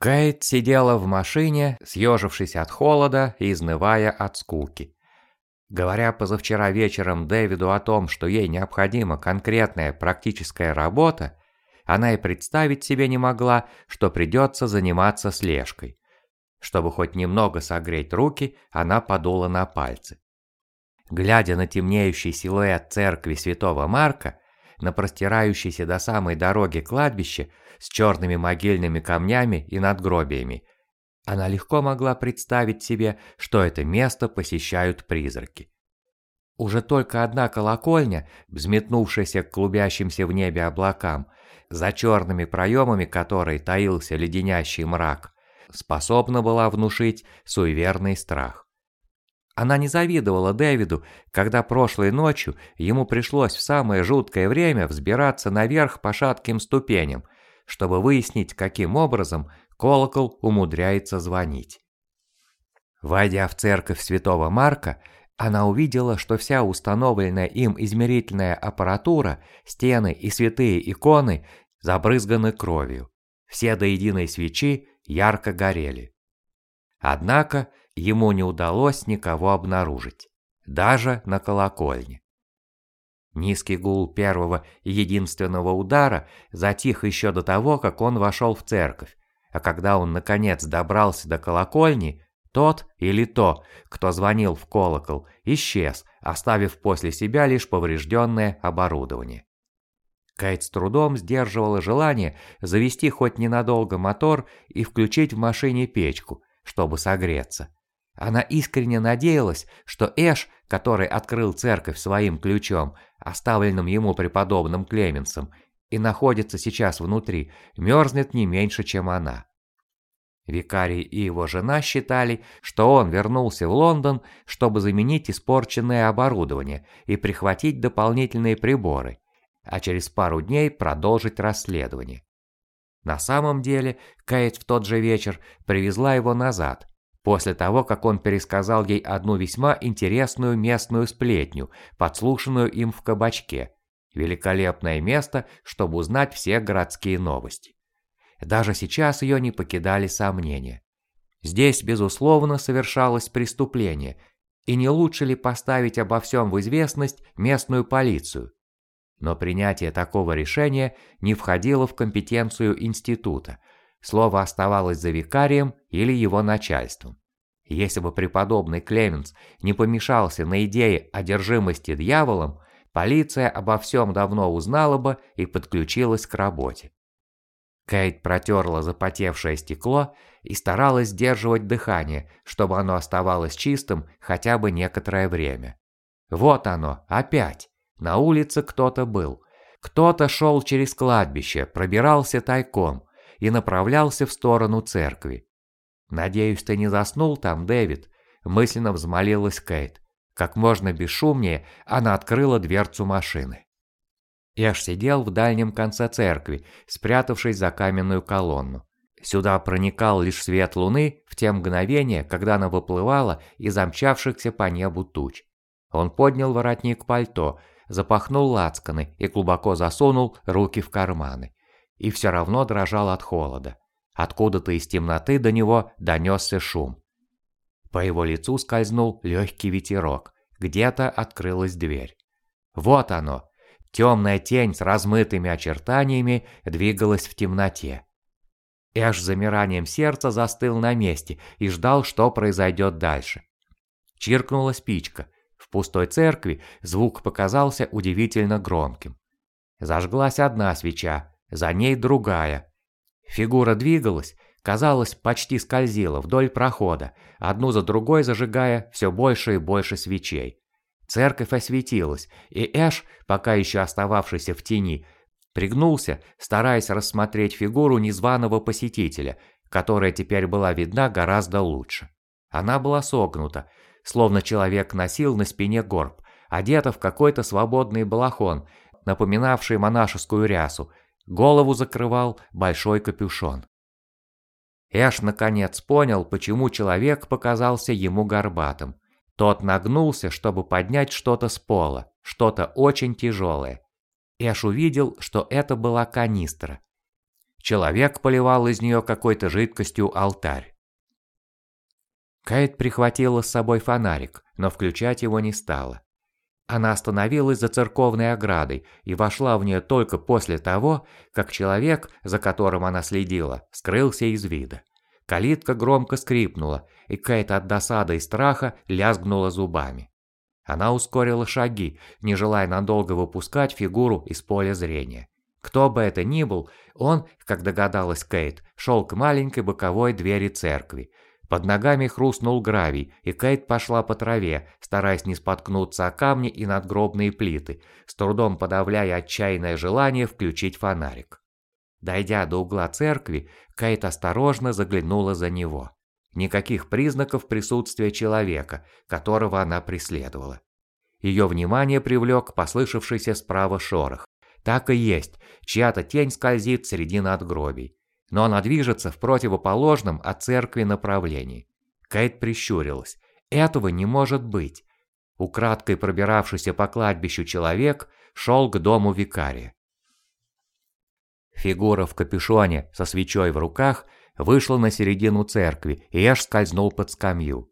Кейт сидела в машине, съежившись от холода и изнывая от скуки. Говоря позавчера вечером Дэвиду о том, что ей необходима конкретная практическая работа, она и представить себе не могла, что придется заниматься слежкой. Чтобы хоть немного согреть руки, она подула на пальцы. Глядя на темнеющий силуэт церкви святого Марка, на простирающейся до самой дороги кладбище с черными могильными камнями и надгробиями. Она легко могла представить себе, что это место посещают призраки. Уже только одна колокольня, взметнувшаяся к клубящимся в небе облакам, за черными проемами которой таился леденящий мрак, способна была внушить суеверный страх. Она не завидовала Дэвиду, когда прошлой ночью ему пришлось в самое жуткое время взбираться наверх по шатким ступеням, чтобы выяснить, каким образом колокол умудряется звонить. Войдя в церковь святого Марка, она увидела, что вся установленная им измерительная аппаратура, стены и святые иконы забрызганы кровью. Все до единой свечи ярко горели. Однако ему не удалось никого обнаружить, даже на колокольне. Низкий гул первого и единственного удара затих еще до того, как он вошел в церковь, а когда он наконец добрался до колокольни, тот или то, кто звонил в колокол, исчез, оставив после себя лишь поврежденное оборудование. Кайт с трудом сдерживала желание завести хоть ненадолго мотор и включить в машине печку, чтобы согреться. Она искренне надеялась, что Эш, который открыл церковь своим ключом, оставленным ему преподобным Клеменсом, и находится сейчас внутри, мерзнет не меньше, чем она. Викарий и его жена считали, что он вернулся в Лондон, чтобы заменить испорченное оборудование и прихватить дополнительные приборы, а через пару дней продолжить расследование. На самом деле, Кейт в тот же вечер привезла его назад, после того, как он пересказал ей одну весьма интересную местную сплетню, подслушанную им в кабачке. Великолепное место, чтобы узнать все городские новости. Даже сейчас ее не покидали сомнения. Здесь, безусловно, совершалось преступление, и не лучше ли поставить обо всем в известность местную полицию? Но принятие такого решения не входило в компетенцию института, слово оставалось за викарием или его начальством. Если бы преподобный Клеменс не помешался на идее одержимости дьяволом, полиция обо всем давно узнала бы и подключилась к работе. Кейт протерла запотевшее стекло и старалась сдерживать дыхание, чтобы оно оставалось чистым хотя бы некоторое время. Вот оно, опять. На улице кто-то был. Кто-то шел через кладбище, пробирался тайком и направлялся в сторону церкви. «Надеюсь, ты не заснул там, Дэвид?» – мысленно взмолилась Кейт. Как можно бесшумнее она открыла дверцу машины. Эш сидел в дальнем конце церкви, спрятавшись за каменную колонну. Сюда проникал лишь свет луны в те мгновения, когда она выплывала из замчавшихся по небу туч. Он поднял воротник пальто, запахнул лацканы и глубоко засунул руки в карманы. И все равно дрожал от холода. Откуда-то из темноты до него донесся шум. По его лицу скользнул легкий ветерок. Где-то открылась дверь. Вот оно. Темная тень с размытыми очертаниями двигалась в темноте. Эш замиранием сердца застыл на месте и ждал, что произойдет дальше. Чиркнула спичка. В пустой церкви звук показался удивительно громким. Зажглась одна свеча, за ней другая. Фигура двигалась, казалось, почти скользила вдоль прохода, одну за другой зажигая все больше и больше свечей. Церковь осветилась, и Эш, пока еще остававшийся в тени, пригнулся, стараясь рассмотреть фигуру незваного посетителя, которая теперь была видна гораздо лучше. Она была согнута, словно человек носил на спине горб, одета в какой-то свободный балахон, напоминавший монашескую рясу, голову закрывал большой капюшон. Эш наконец понял, почему человек показался ему горбатым. Тот нагнулся, чтобы поднять что-то с пола, что-то очень тяжелое. Эш увидел, что это была канистра. Человек поливал из нее какой-то жидкостью алтарь. Кейт прихватила с собой фонарик, но включать его не стала. Она остановилась за церковной оградой и вошла в нее только после того, как человек, за которым она следила, скрылся из вида. Калитка громко скрипнула, и Кейт от досады и страха лязгнула зубами. Она ускорила шаги, не желая надолго выпускать фигуру из поля зрения. Кто бы это ни был, он, как догадалась Кейт, шел к маленькой боковой двери церкви, под ногами хрустнул гравий, и Кейт пошла по траве, стараясь не споткнуться о камни и надгробные плиты, с трудом подавляя отчаянное желание включить фонарик. Дойдя до угла церкви, Кейт осторожно заглянула за него. Никаких признаков присутствия человека, которого она преследовала. Ее внимание привлек послышавшийся справа шорох. Так и есть, чья-то тень скользит среди надгробий но она движется в противоположном от церкви направлении. Кейт прищурилась. Этого не может быть. Украдкой пробиравшийся по кладбищу человек шел к дому викария. Фигура в капюшоне со свечой в руках вышла на середину церкви и аж скользнул под скамью.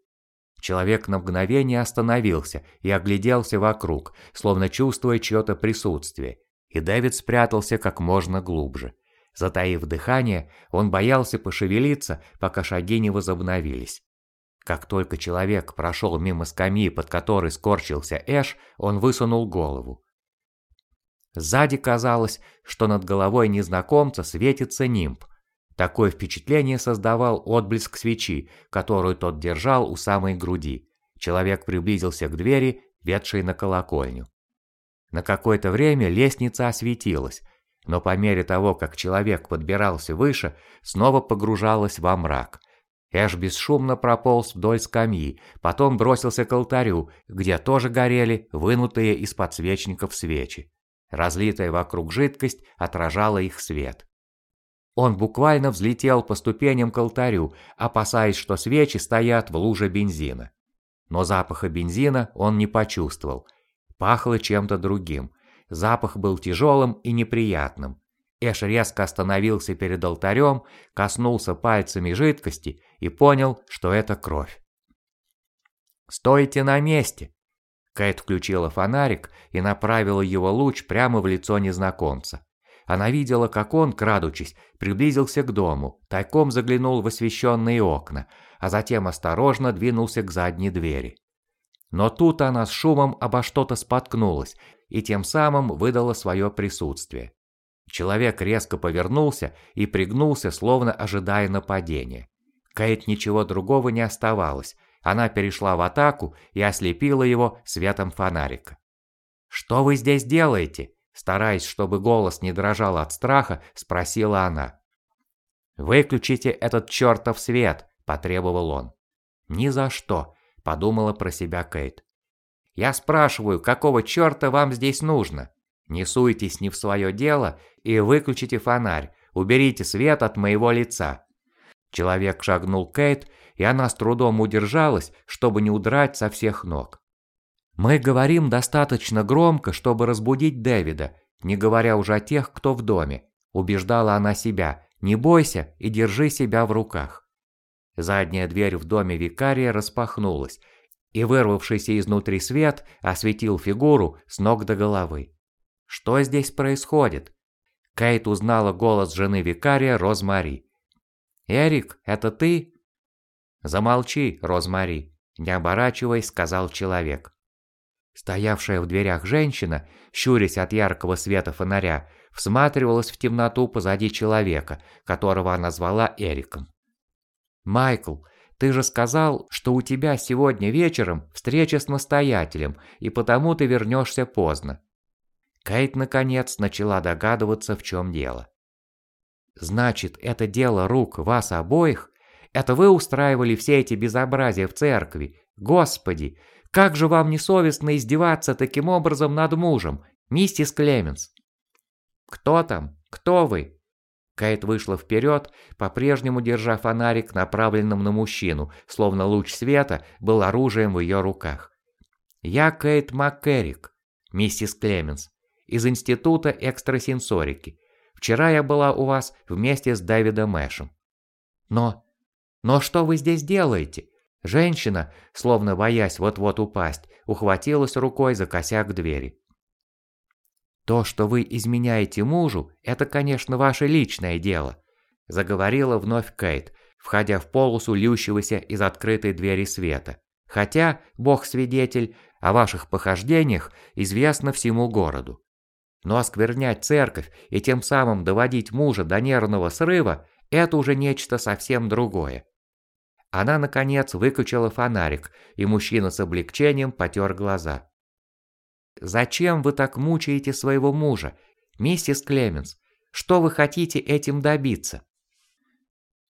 Человек на мгновение остановился и огляделся вокруг, словно чувствуя чье-то присутствие, и Дэвид спрятался как можно глубже. Затаив дыхание, он боялся пошевелиться, пока шаги не возобновились. Как только человек прошел мимо скамьи, под которой скорчился Эш, он высунул голову. Сзади казалось, что над головой незнакомца светится нимб. Такое впечатление создавал отблеск свечи, которую тот держал у самой груди. Человек приблизился к двери, ведшей на колокольню. На какое-то время лестница осветилась, но по мере того, как человек подбирался выше, снова погружалась во мрак. Эш бесшумно прополз вдоль скамьи, потом бросился к алтарю, где тоже горели вынутые из подсвечников свечи. Разлитая вокруг жидкость отражала их свет. Он буквально взлетел по ступеням к алтарю, опасаясь, что свечи стоят в луже бензина. Но запаха бензина он не почувствовал. Пахло чем-то другим, Запах был тяжелым и неприятным. Эш резко остановился перед алтарем, коснулся пальцами жидкости и понял, что это кровь. «Стойте на месте!» Кэт включила фонарик и направила его луч прямо в лицо незнакомца. Она видела, как он, крадучись, приблизился к дому, тайком заглянул в освещенные окна, а затем осторожно двинулся к задней двери. Но тут она с шумом обо что-то споткнулась и тем самым выдала свое присутствие. Человек резко повернулся и пригнулся, словно ожидая нападения. Кейт ничего другого не оставалось. Она перешла в атаку и ослепила его светом фонарика. «Что вы здесь делаете?» Стараясь, чтобы голос не дрожал от страха, спросила она. «Выключите этот чертов свет!» – потребовал он. «Ни за что!» – подумала про себя Кейт. Я спрашиваю, какого черта вам здесь нужно? Не суйтесь не в свое дело и выключите фонарь, уберите свет от моего лица». Человек шагнул Кейт, и она с трудом удержалась, чтобы не удрать со всех ног. «Мы говорим достаточно громко, чтобы разбудить Дэвида, не говоря уже о тех, кто в доме», убеждала она себя. «Не бойся и держи себя в руках». Задняя дверь в доме викария распахнулась, и вырвавшийся изнутри свет осветил фигуру с ног до головы. Что здесь происходит? Кейт узнала голос жены викария Розмари. «Эрик, это ты?» «Замолчи, Розмари», – не оборачиваясь, сказал человек. Стоявшая в дверях женщина, щурясь от яркого света фонаря, всматривалась в темноту позади человека, которого она звала Эриком. «Майкл, ты же сказал, что у тебя сегодня вечером встреча с настоятелем, и потому ты вернешься поздно. Кейт, наконец, начала догадываться, в чем дело. Значит, это дело рук вас обоих? Это вы устраивали все эти безобразия в церкви? Господи, как же вам несовестно издеваться таким образом над мужем, миссис Клеменс? Кто там? Кто вы? Кейт вышла вперед, по-прежнему держа фонарик, направленным на мужчину, словно луч света был оружием в ее руках. «Я Кейт МакКеррик, миссис Клеменс, из Института экстрасенсорики. Вчера я была у вас вместе с Дэвидом Эшем». «Но... но что вы здесь делаете?» Женщина, словно боясь вот-вот упасть, ухватилась рукой за косяк двери. «То, что вы изменяете мужу, это, конечно, ваше личное дело», заговорила вновь Кейт, входя в полосу льющегося из открытой двери света. «Хотя, бог свидетель, о ваших похождениях известно всему городу. Но осквернять церковь и тем самым доводить мужа до нервного срыва – это уже нечто совсем другое. Она, наконец, выключила фонарик, и мужчина с облегчением потер глаза. «Зачем вы так мучаете своего мужа, миссис Клеменс? Что вы хотите этим добиться?»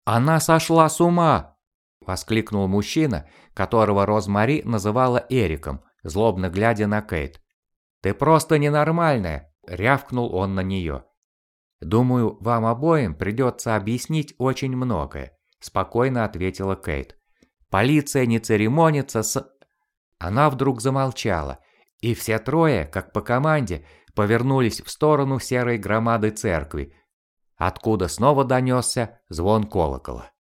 «Она сошла с ума!» – воскликнул мужчина, которого Розмари называла Эриком, злобно глядя на Кейт. «Ты просто ненормальная!» – рявкнул он на нее. «Думаю, вам обоим придется объяснить очень многое», – спокойно ответила Кейт. «Полиция не церемонится с...» Она вдруг замолчала, и все трое, как по команде, повернулись в сторону серой громады церкви, откуда снова донесся звон колокола.